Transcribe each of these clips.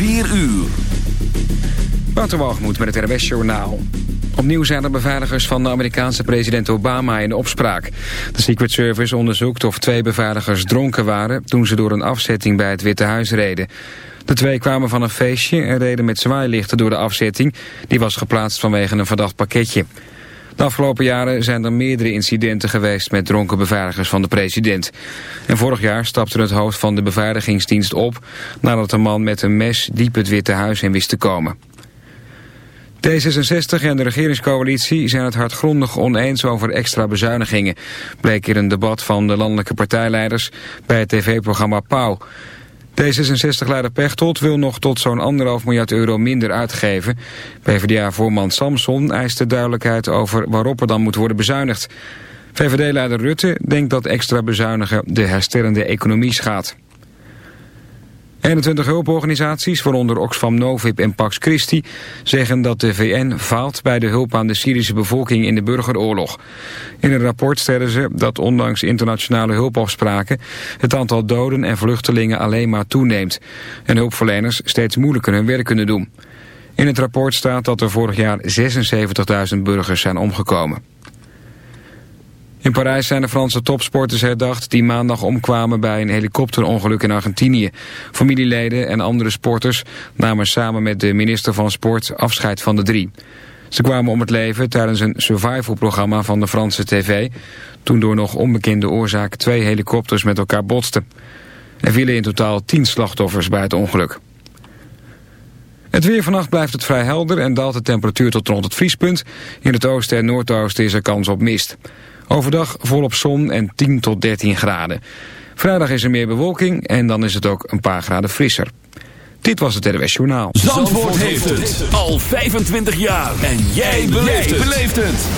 4 uur. Waterwalgemoed met het RWS Journaal. Opnieuw zijn er beveiligers van de Amerikaanse president Obama in opspraak. De Secret Service onderzoekt of twee beveiligers dronken waren... toen ze door een afzetting bij het Witte Huis reden. De twee kwamen van een feestje en reden met zwaailichten door de afzetting. Die was geplaatst vanwege een verdacht pakketje. De afgelopen jaren zijn er meerdere incidenten geweest met dronken beveiligers van de president. En vorig jaar stapte het hoofd van de beveiligingsdienst op... nadat een man met een mes diep het Witte Huis in wist te komen. D66 en de regeringscoalitie zijn het hardgrondig oneens over extra bezuinigingen, bleek in een debat van de landelijke partijleiders bij het tv-programma Pauw. D66-leider Pechtold wil nog tot zo'n anderhalf miljard euro minder uitgeven. PvdA-voorman Samson eiste duidelijkheid over waarop er dan moet worden bezuinigd. VVD-leider Rutte denkt dat extra bezuinigen de herstellende economie schaadt. 21 hulporganisaties, waaronder Oxfam Novib en Pax Christi, zeggen dat de VN faalt bij de hulp aan de Syrische bevolking in de burgeroorlog. In een rapport stellen ze dat ondanks internationale hulpafspraken het aantal doden en vluchtelingen alleen maar toeneemt en hulpverleners steeds moeilijker hun werk kunnen doen. In het rapport staat dat er vorig jaar 76.000 burgers zijn omgekomen. In Parijs zijn de Franse topsporters herdacht die maandag omkwamen bij een helikopterongeluk in Argentinië. Familieleden en andere sporters namen samen met de minister van Sport afscheid van de drie. Ze kwamen om het leven tijdens een survival-programma van de Franse tv... toen door nog onbekende oorzaak twee helikopters met elkaar botsten. Er vielen in totaal tien slachtoffers bij het ongeluk. Het weer vannacht blijft het vrij helder en daalt de temperatuur tot rond het vriespunt. In het oosten en noordoosten is er kans op mist. Overdag volop zon en 10 tot 13 graden. Vrijdag is er meer bewolking en dan is het ook een paar graden frisser. Dit was het RWS Journaal. Zandvoort, heeft het al 25 jaar. En jij beleeft het.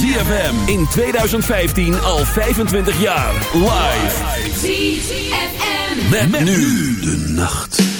ZFM in 2015 al 25 jaar. Live. ZFM. met nu de nacht.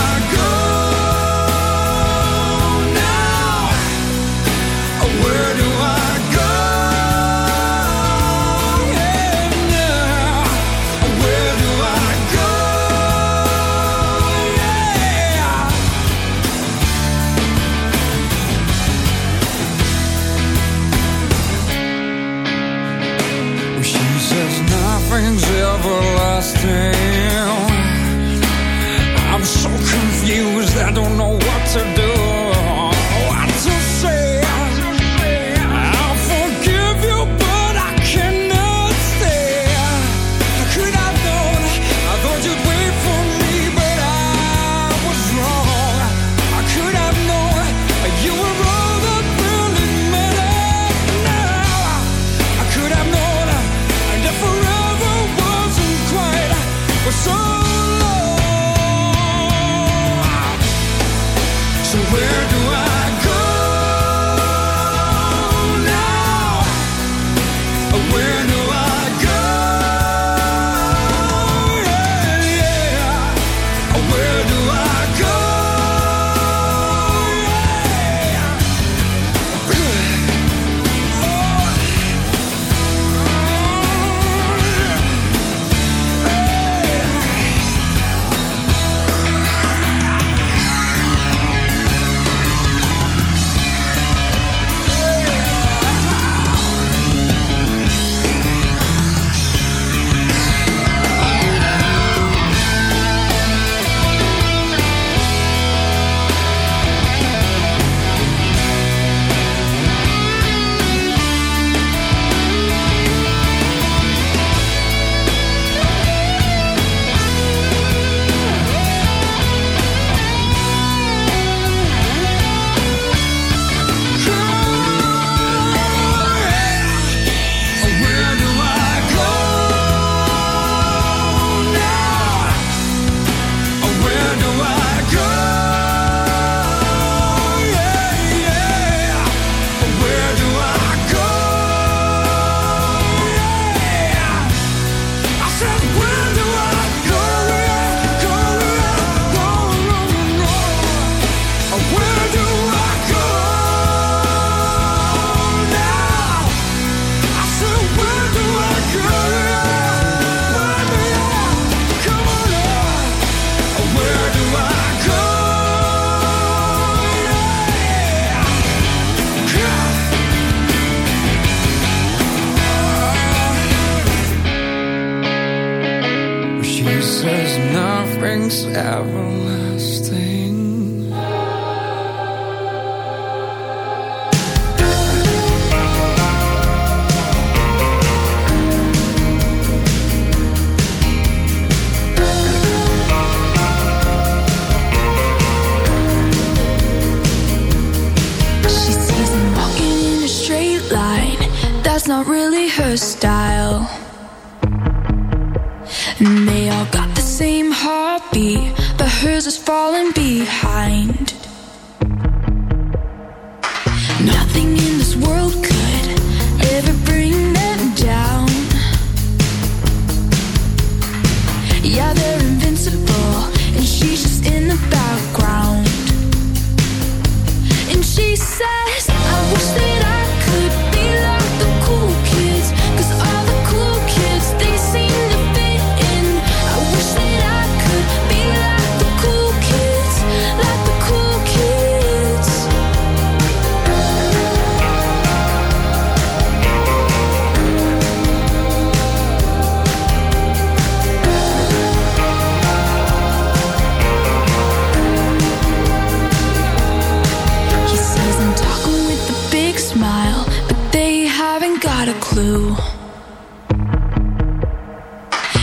blue.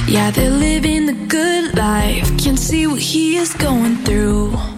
Yeah, they're living the good life. Can't see what he is going through.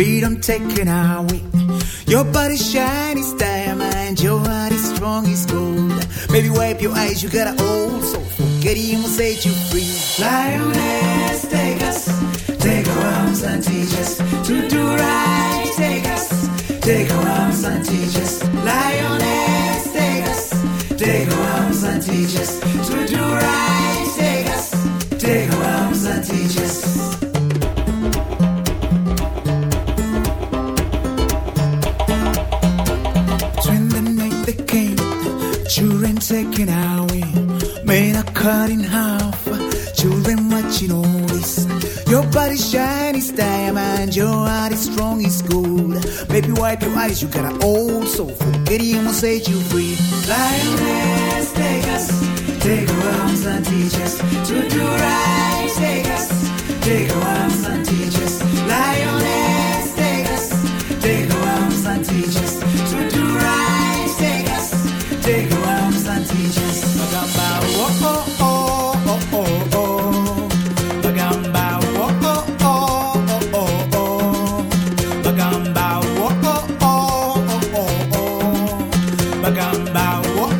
freedom taken away. Your body's shiny as diamond, your heart is strong as gold. Baby, wipe your eyes, you got an old soul. Forgetting will set you free. Lioness. wipe your eyes, you got an old soul. Forgetting set you free. Lioness, take us, take our arms and teach us to do right. Take us, take our arms and Bimba. Whoa.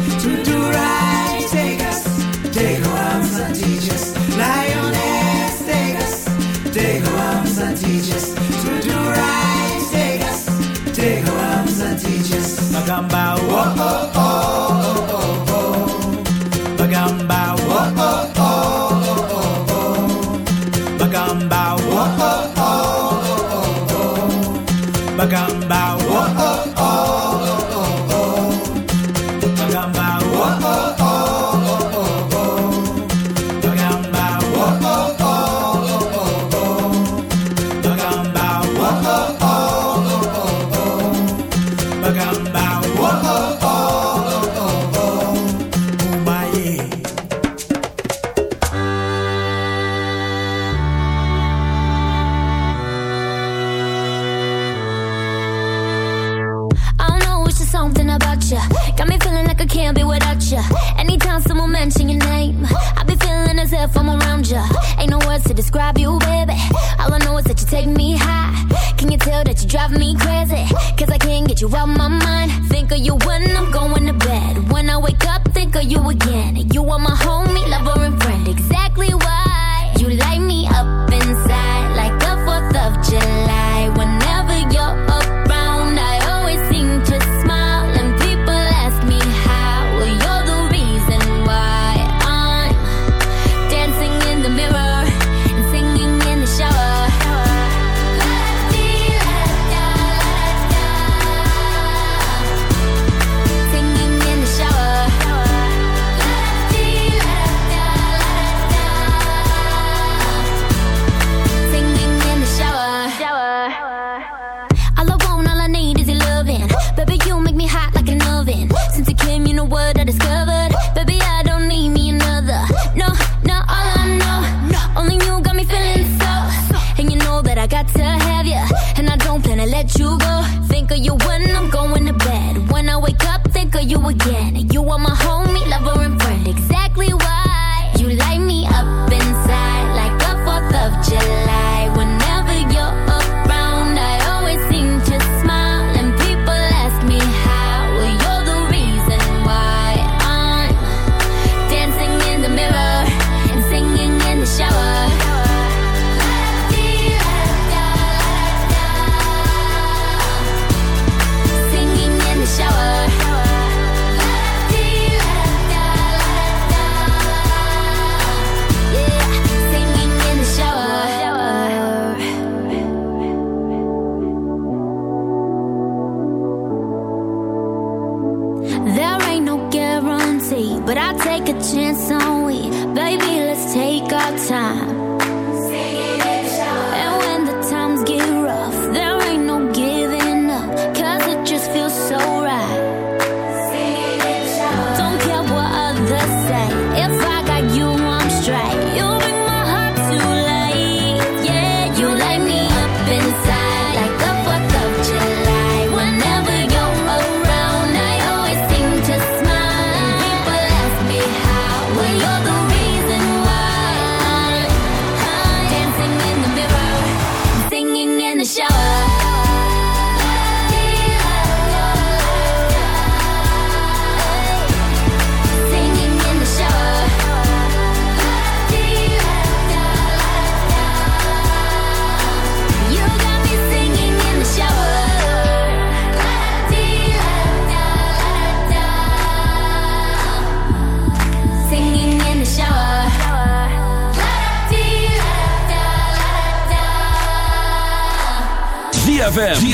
you out my mind.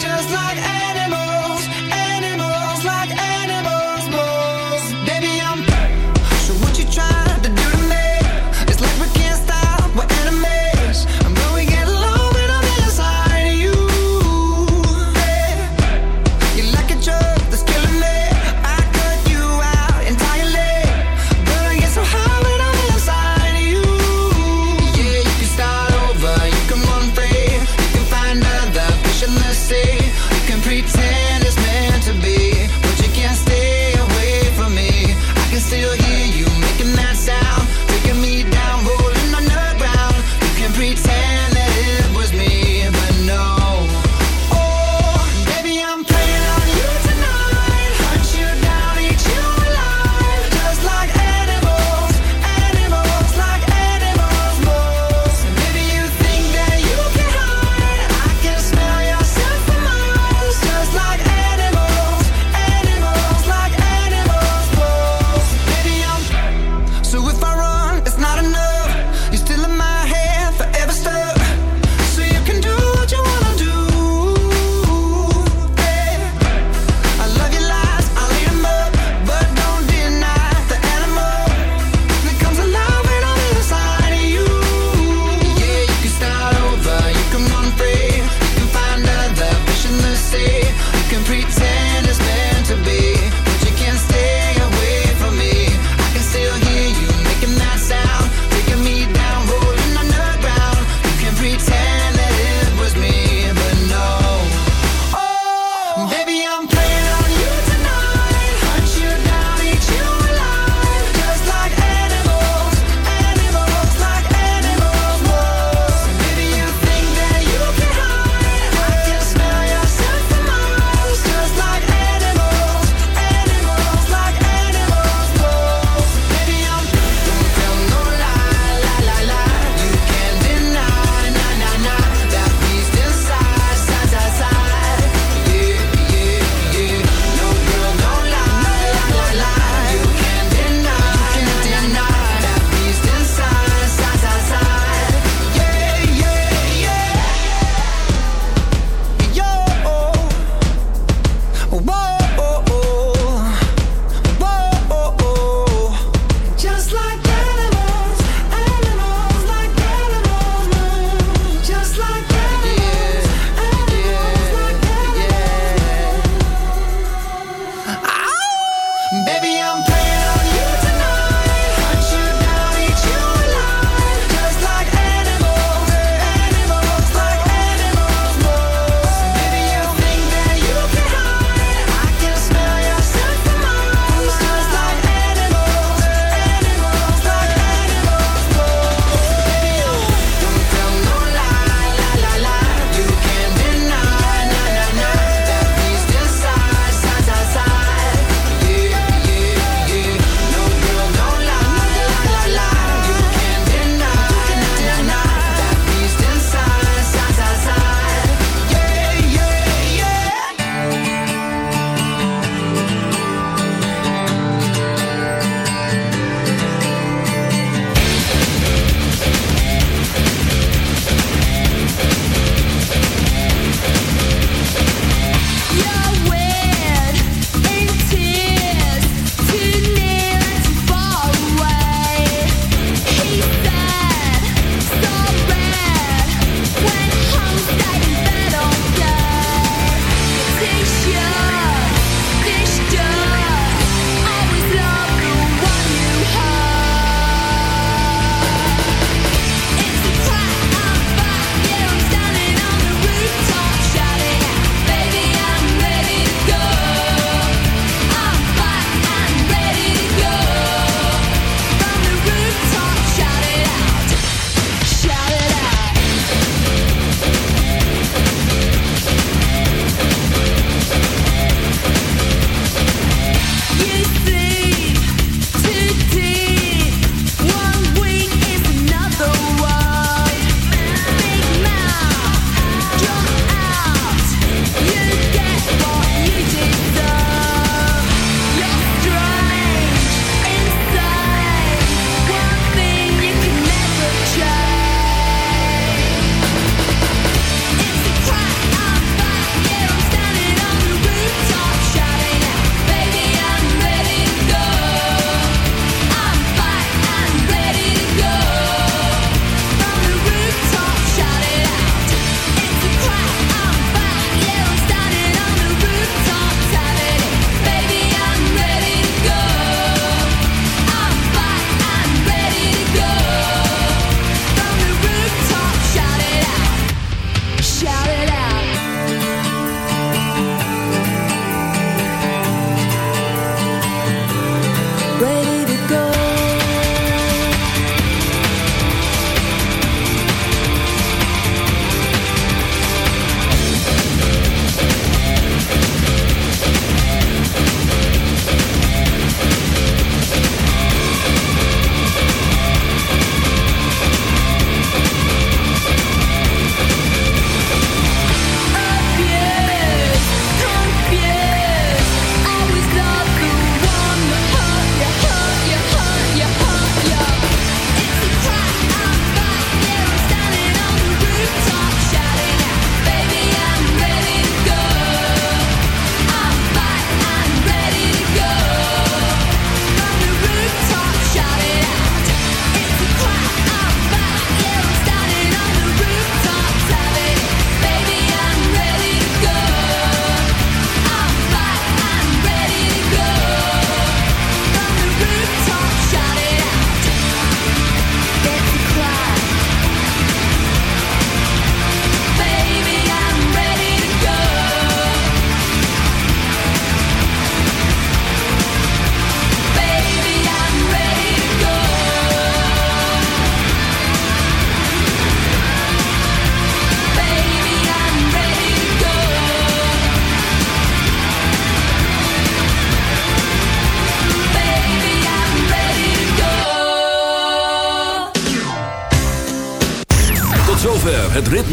just like